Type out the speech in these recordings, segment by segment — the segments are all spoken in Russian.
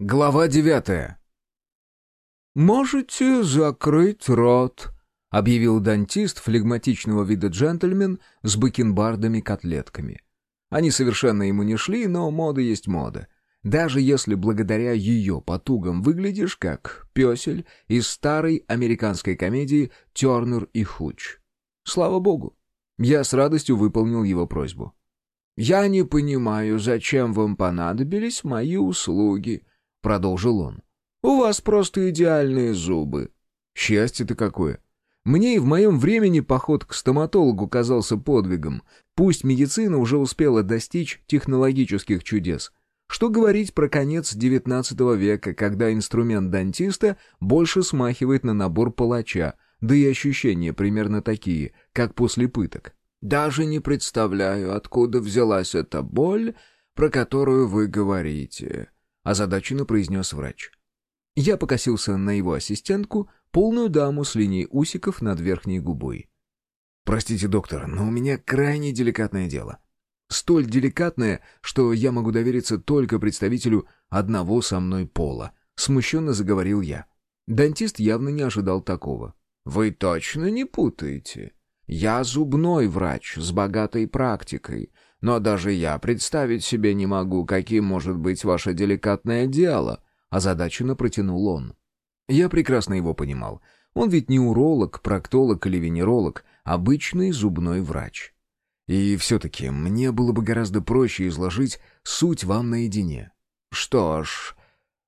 Глава девятая. «Можете закрыть рот», — объявил дантист флегматичного вида джентльмен с бакенбардами-котлетками. Они совершенно ему не шли, но мода есть мода. Даже если благодаря ее потугам выглядишь как песель из старой американской комедии «Тернер и Хуч». Слава богу, я с радостью выполнил его просьбу. «Я не понимаю, зачем вам понадобились мои услуги», — продолжил он. «У вас просто идеальные зубы». «Счастье-то какое!» Мне и в моем времени поход к стоматологу казался подвигом. Пусть медицина уже успела достичь технологических чудес. Что говорить про конец XIX века, когда инструмент дантиста больше смахивает на набор палача, да и ощущения примерно такие, как после пыток. «Даже не представляю, откуда взялась эта боль, про которую вы говорите», озадаченно произнес врач. Я покосился на его ассистентку, полную даму с линией усиков над верхней губой. «Простите, доктор, но у меня крайне деликатное дело. Столь деликатное, что я могу довериться только представителю одного со мной пола», — смущенно заговорил я. Дантист явно не ожидал такого. «Вы точно не путаете? Я зубной врач с богатой практикой, но даже я представить себе не могу, каким может быть ваше деликатное дело», — озадаченно протянул он. Я прекрасно его понимал. Он ведь не уролог, проктолог или венеролог, обычный зубной врач. И все-таки мне было бы гораздо проще изложить суть вам наедине. Что ж,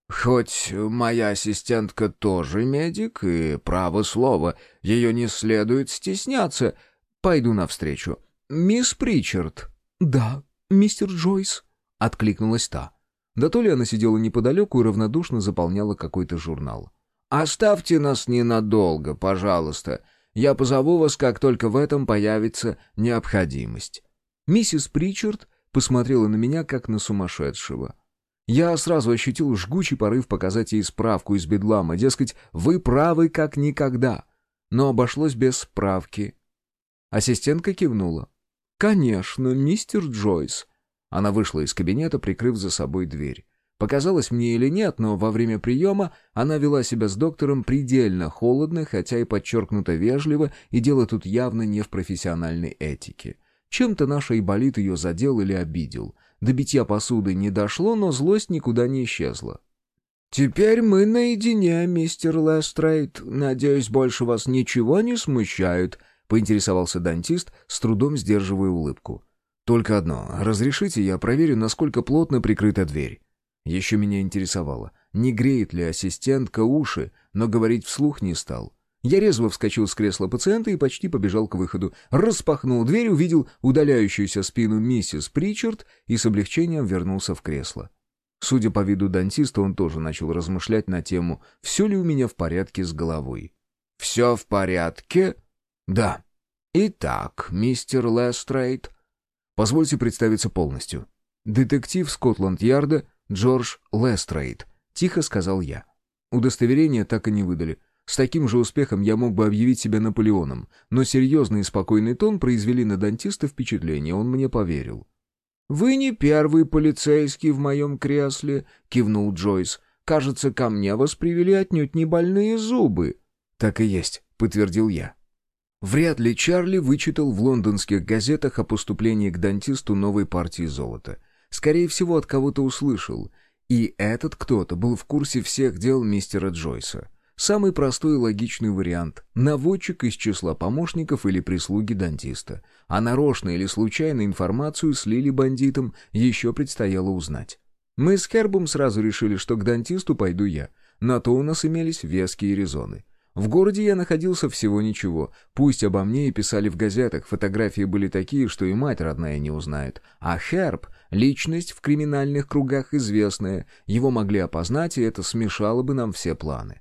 хоть моя ассистентка тоже медик, и право слово, ее не следует стесняться, пойду навстречу. Мисс Причард, «Да, мистер Джойс», — откликнулась та. Да то ли она сидела неподалеку и равнодушно заполняла какой-то журнал. «Оставьте нас ненадолго, пожалуйста. Я позову вас, как только в этом появится необходимость». Миссис Причард посмотрела на меня, как на сумасшедшего. Я сразу ощутил жгучий порыв показать ей справку из бедлама, дескать, вы правы как никогда. Но обошлось без справки. Ассистентка кивнула. «Конечно, мистер Джойс». Она вышла из кабинета, прикрыв за собой дверь. Показалось мне или нет, но во время приема она вела себя с доктором предельно холодно, хотя и подчеркнуто вежливо, и дело тут явно не в профессиональной этике. Чем-то наш Айболит ее задел или обидел. До битья посуды не дошло, но злость никуда не исчезла. «Теперь мы наедине, мистер Лестрейд. Надеюсь, больше вас ничего не смущает», поинтересовался дантист, с трудом сдерживая улыбку. «Только одно. Разрешите, я проверю, насколько плотно прикрыта дверь». Еще меня интересовало, не греет ли ассистентка уши, но говорить вслух не стал. Я резво вскочил с кресла пациента и почти побежал к выходу. Распахнул дверь, увидел удаляющуюся спину миссис Причард и с облегчением вернулся в кресло. Судя по виду дантиста, он тоже начал размышлять на тему, все ли у меня в порядке с головой. «Все в порядке?» «Да». «Итак, мистер Лестрейд...» «Позвольте представиться полностью. Детектив Скотланд-Ярда Джордж Лестрейд», — тихо сказал я. Удостоверение так и не выдали. С таким же успехом я мог бы объявить себя Наполеоном, но серьезный и спокойный тон произвели на дантиста впечатление, он мне поверил. «Вы не первый полицейский в моем кресле», — кивнул Джойс. «Кажется, ко мне вас привели отнюдь не больные зубы». «Так и есть», — подтвердил я. Вряд ли Чарли вычитал в лондонских газетах о поступлении к дантисту новой партии золота. Скорее всего, от кого-то услышал. И этот кто-то был в курсе всех дел мистера Джойса. Самый простой и логичный вариант – наводчик из числа помощников или прислуги дантиста. А нарочно или случайно информацию слили бандитам, еще предстояло узнать. Мы с Хербом сразу решили, что к дантисту пойду я. На то у нас имелись веские резоны. В городе я находился всего ничего. Пусть обо мне и писали в газетах, фотографии были такие, что и мать родная не узнает. А Херб — личность в криминальных кругах известная, его могли опознать, и это смешало бы нам все планы.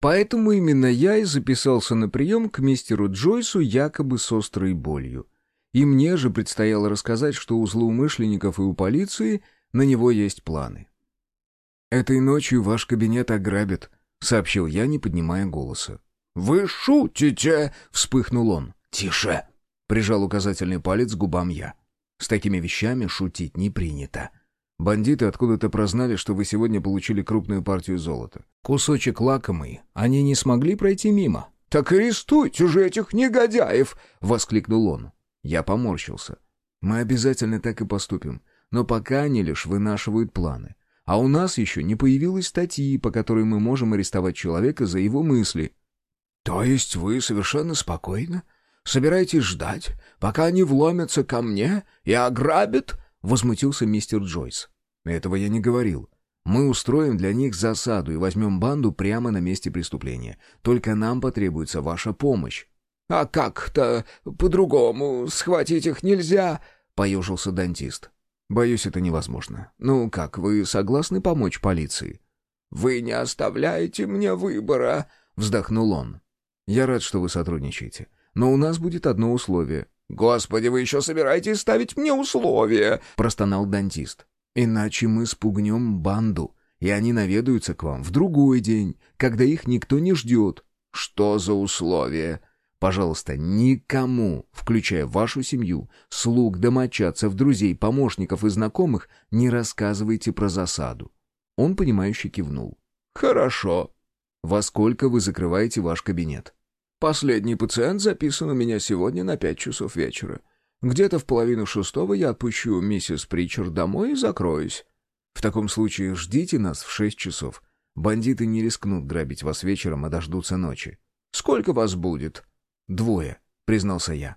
Поэтому именно я и записался на прием к мистеру Джойсу якобы с острой болью. И мне же предстояло рассказать, что у злоумышленников и у полиции на него есть планы. «Этой ночью ваш кабинет ограбят», — сообщил я, не поднимая голоса. «Вы шутите!» — вспыхнул он. «Тише!» — прижал указательный палец губам я. «С такими вещами шутить не принято». Бандиты откуда-то прознали, что вы сегодня получили крупную партию золота. Кусочек лакомый. Они не смогли пройти мимо. «Так арестуйте же этих негодяев!» — воскликнул он. Я поморщился. «Мы обязательно так и поступим. Но пока они лишь вынашивают планы. А у нас еще не появилась статьи, по которой мы можем арестовать человека за его мысли». «То есть вы совершенно спокойно собираетесь ждать, пока они вломятся ко мне и ограбят?» — возмутился мистер Джойс. «Этого я не говорил. Мы устроим для них засаду и возьмем банду прямо на месте преступления. Только нам потребуется ваша помощь». «А как-то по-другому схватить их нельзя?» — поежился дантист. «Боюсь, это невозможно. Ну как, вы согласны помочь полиции?» «Вы не оставляете мне выбора», — вздохнул он. «Я рад, что вы сотрудничаете. Но у нас будет одно условие. «Господи, вы еще собираетесь ставить мне условия?» — простонал дантист. «Иначе мы спугнем банду, и они наведаются к вам в другой день, когда их никто не ждет». «Что за условия?» «Пожалуйста, никому, включая вашу семью, слуг, домочадцев, друзей, помощников и знакомых, не рассказывайте про засаду». Он, понимающе кивнул. «Хорошо». «Во сколько вы закрываете ваш кабинет?» Последний пациент записан у меня сегодня на пять часов вечера. Где-то в половину шестого я отпущу миссис Причер домой и закроюсь. В таком случае ждите нас в шесть часов. Бандиты не рискнут грабить вас вечером, а дождутся ночи. Сколько вас будет? Двое, признался я.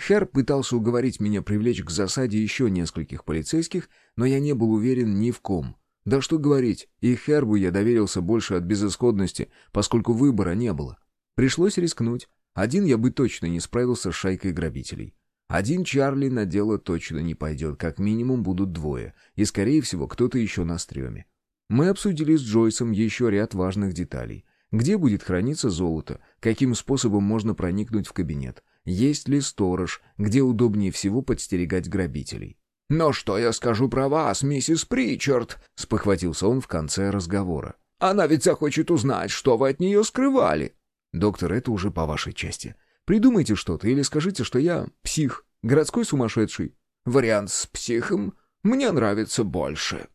Хер пытался уговорить меня привлечь к засаде еще нескольких полицейских, но я не был уверен ни в ком. Да что говорить, и Хербу я доверился больше от безысходности, поскольку выбора не было. Пришлось рискнуть. Один я бы точно не справился с шайкой грабителей. Один Чарли на дело точно не пойдет, как минимум будут двое, и, скорее всего, кто-то еще на стреме. Мы обсудили с Джойсом еще ряд важных деталей. Где будет храниться золото, каким способом можно проникнуть в кабинет, есть ли сторож, где удобнее всего подстерегать грабителей. «Но что я скажу про вас, миссис Причард?» — спохватился он в конце разговора. «Она ведь захочет узнать, что вы от нее скрывали». «Доктор, это уже по вашей части. Придумайте что-то или скажите, что я псих, городской сумасшедший». «Вариант с психом мне нравится больше».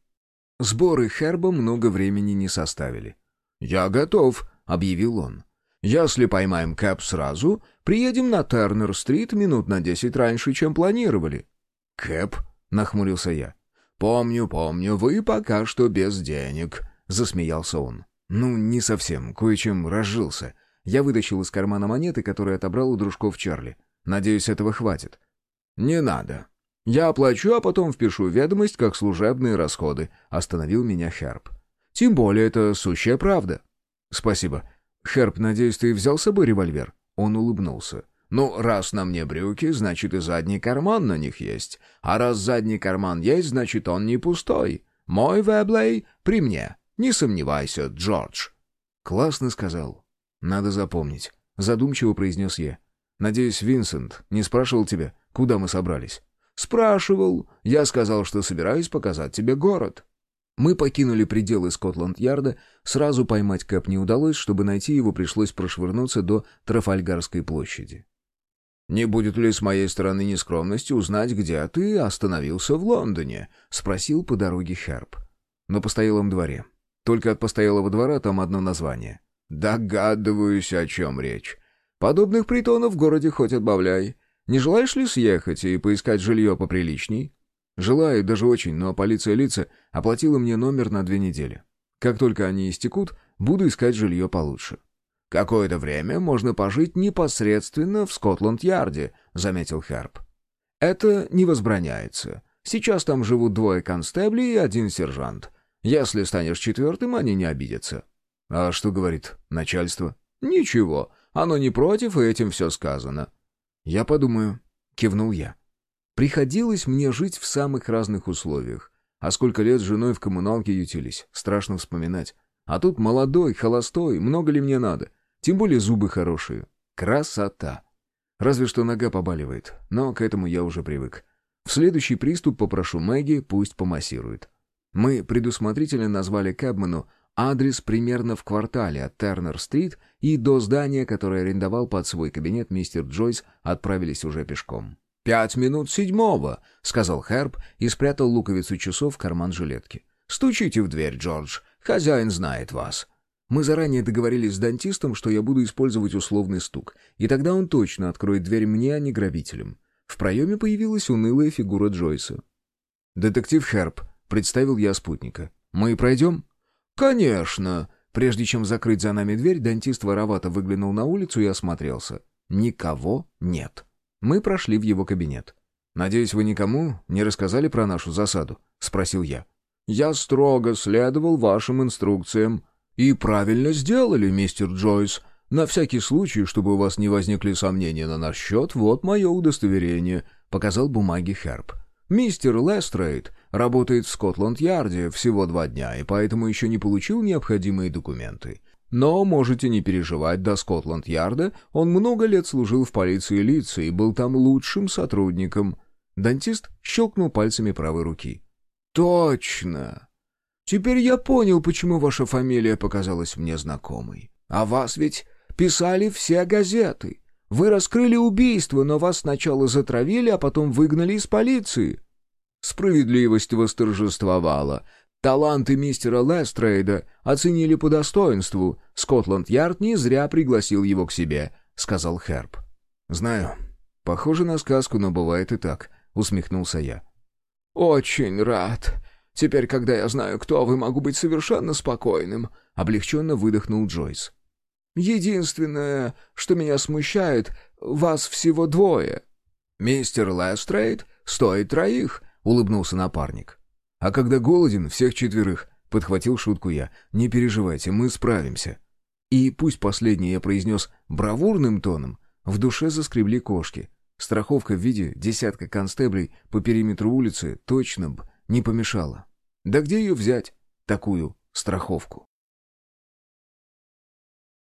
Сборы Херба много времени не составили. «Я готов», — объявил он. «Если поймаем Кэп сразу, приедем на Тернер-стрит минут на десять раньше, чем планировали». «Кэп?» — нахмурился я. «Помню, помню, вы пока что без денег», — засмеялся он. «Ну, не совсем, кое-чем разжился. Я вытащил из кармана монеты, которые отобрал у дружков Чарли. Надеюсь, этого хватит. «Не надо. Я оплачу, а потом впишу ведомость как служебные расходы», — остановил меня Херб. «Тем более это сущая правда». «Спасибо. Херб, надеюсь, ты взял с собой револьвер?» Он улыбнулся. «Ну, раз на мне брюки, значит и задний карман на них есть. А раз задний карман есть, значит он не пустой. Мой Веблей при мне. Не сомневайся, Джордж». «Классно сказал. «Надо запомнить», — задумчиво произнес я. «Надеюсь, Винсент не спрашивал тебя, куда мы собрались?» «Спрашивал. Я сказал, что собираюсь показать тебе город». Мы покинули пределы Скотланд-Ярда, сразу поймать Кэп не удалось, чтобы найти его пришлось прошвырнуться до Трафальгарской площади. «Не будет ли с моей стороны нескромности узнать, где ты остановился в Лондоне?» — спросил по дороге Херб. «На постоялом дворе. Только от постоялого двора там одно название. «Догадываюсь, о чем речь. Подобных притонов в городе хоть отбавляй. Не желаешь ли съехать и поискать жилье поприличней?» «Желаю, даже очень, но полиция лица оплатила мне номер на две недели. Как только они истекут, буду искать жилье получше». «Какое-то время можно пожить непосредственно в Скотланд-Ярде», — заметил Херб. «Это не возбраняется. Сейчас там живут двое констеблей и один сержант. Если станешь четвертым, они не обидятся». «А что говорит начальство?» «Ничего. Оно не против, и этим все сказано». «Я подумаю», — кивнул я. Приходилось мне жить в самых разных условиях. А сколько лет с женой в коммуналке ютились, страшно вспоминать. А тут молодой, холостой, много ли мне надо? Тем более зубы хорошие. Красота. Разве что нога побаливает, но к этому я уже привык. В следующий приступ попрошу Мэгги, пусть помассирует. Мы предусмотрительно назвали Кэбману Адрес примерно в квартале от Тернер-стрит, и до здания, которое арендовал под свой кабинет мистер Джойс, отправились уже пешком. «Пять минут седьмого», — сказал Херб и спрятал луковицу часов в карман жилетки. «Стучите в дверь, Джордж. Хозяин знает вас». Мы заранее договорились с дантистом, что я буду использовать условный стук, и тогда он точно откроет дверь мне, а не грабителям. В проеме появилась унылая фигура Джойса. «Детектив Херб», — представил я спутника. «Мы пройдем?» «Конечно!» Прежде чем закрыть за нами дверь, дантист воровато выглянул на улицу и осмотрелся. Никого нет. Мы прошли в его кабинет. «Надеюсь, вы никому не рассказали про нашу засаду?» — спросил я. «Я строго следовал вашим инструкциям. И правильно сделали, мистер Джойс. На всякий случай, чтобы у вас не возникли сомнения на наш счет, вот мое удостоверение», — показал бумаги Херб. «Мистер Лестрейд работает в Скотланд-Ярде всего два дня, и поэтому еще не получил необходимые документы. Но можете не переживать, до Скотланд-Ярда он много лет служил в полиции Лица и был там лучшим сотрудником». Дантист щелкнул пальцами правой руки. «Точно! Теперь я понял, почему ваша фамилия показалась мне знакомой. А вас ведь писали все газеты. Вы раскрыли убийство, но вас сначала затравили, а потом выгнали из полиции». Справедливость восторжествовала. Таланты мистера Лестрейда оценили по достоинству. Скотланд-Ярд не зря пригласил его к себе, — сказал Херб. «Знаю. Похоже на сказку, но бывает и так», — усмехнулся я. «Очень рад. Теперь, когда я знаю, кто вы, могу быть совершенно спокойным», — облегченно выдохнул Джойс. «Единственное, что меня смущает, вас всего двое. Мистер Лестрейд стоит троих», — улыбнулся напарник. «А когда голоден, всех четверых», — подхватил шутку я. «Не переживайте, мы справимся». И пусть последнее я произнес бравурным тоном, в душе заскребли кошки. Страховка в виде десятка констеблей по периметру улицы точно б не помешала. Да где ее взять, такую страховку?